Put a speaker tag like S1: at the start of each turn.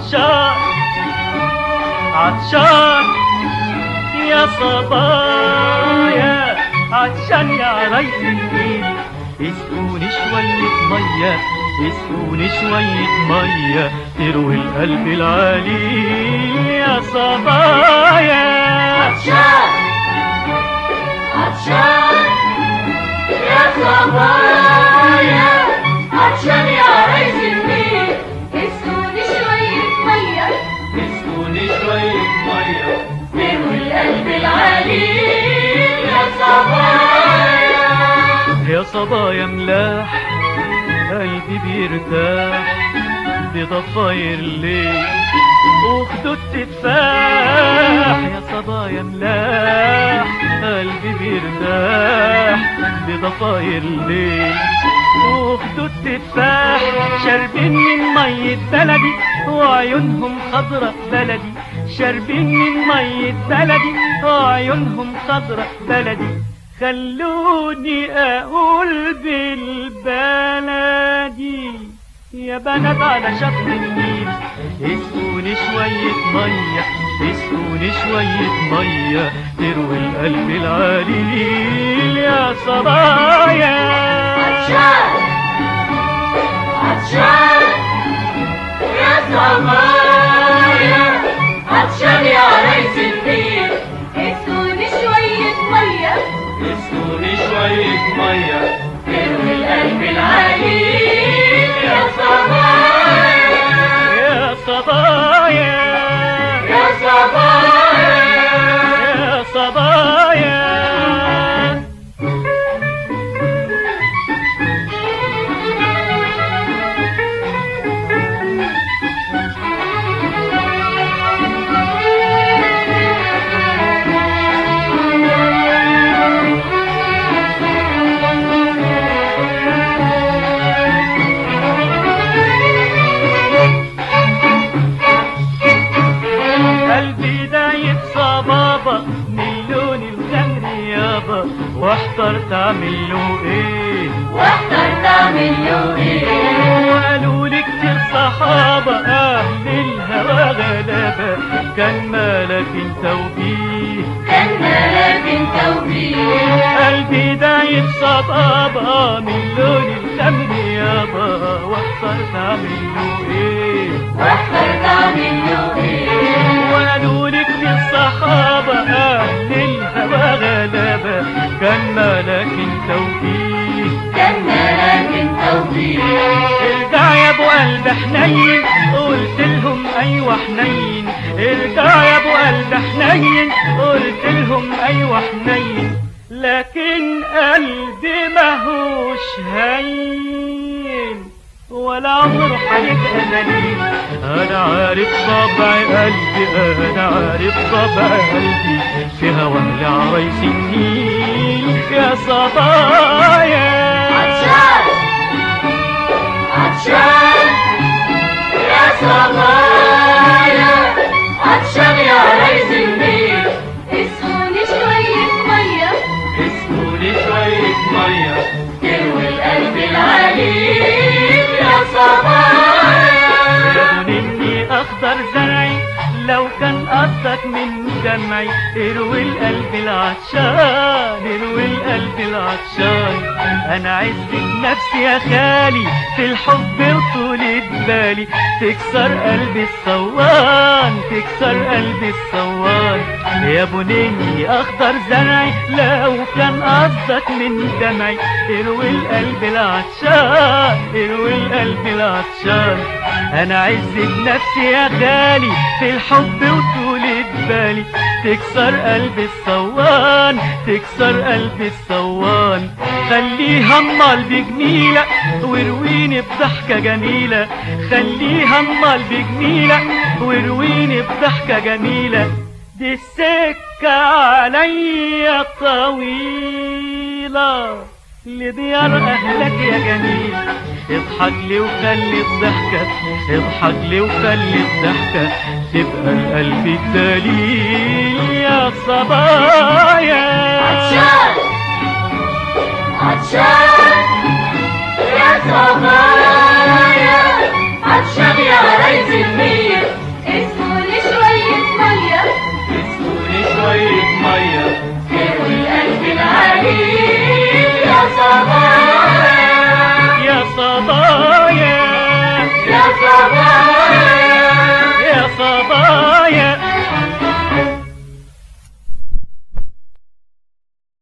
S1: عطشان عطشان يا صبايا
S2: عطشان يا ريس اسقوني شوية مية
S1: اسقوني شوية مية
S2: تروي القلب العالي يا صبايا
S1: ملاح قلبي بيرتاح بضفاير الليل وخدود تفاح يا صبايا ملاح قلبي بيرتاح بضفاير الليل وخدود تفاح شاربين من مية بلدي وعيونهم خضرة بلدي. شاربين من مية بلدي وعيونهم خضرة بلدي. خلوني أقول بالبلدي يا بنات على شط النيل اسقوني شوية مية اسقوني شوية مية. تروي القلب العليل يا صبايا. اعمل له إيه
S2: واخترت اعمل له إيه
S1: وقالوا لي كتير صحابة أهل الهوى غلابة. كان مالك أنت وبيه
S2: كان مالك أنت وبيه
S1: قلبي دايب صبابة من لون الخمر يابا واحترت اعمل له إيه
S2: واخترت اعمل له إيه
S1: وقالوا لك الصحابة أهل الهوى غلابة. كان مالك قلب حنين قلت لهم أيوه حنين. ارجع يا أبو قلب حنين قلت لهم أيوه حنين. لكن قلبي ماهوش هين ولا عمره هيبقى ذليل أنا عارف طبع قلبي أنا عارف طبع قلبي. في هوى لعريس النيل يا صبايا. دمعي اروي القلب العطشان اروي القلب العطشان. أنا عزة نفسي يا خالي في الحب وطولة بالي تكسر قلبي الصوان تكسر قلبي الصوان. يا بني أخضر زرعي لو كان قصدك من دمعي. اروي القلب العطشان اروي القلب العطشان. أنا عزة نفسي يا غالي في الحب وطولة بالي تكسر قلبي الصوان تكسر قلبي الصوان. خليها امال بجميلة ورويني بضحكة جميلة. خليها امال بجميلة ورويني بضحكة جميلة. دي السكة عليا طويلة لديار أهلك يا جميل. اضحك لي وخلي الضحكة اضحك لي وخلي الضحكة. تبقى القلب الدليل يا صبايا. عطشان! عطشان! يا صبايا!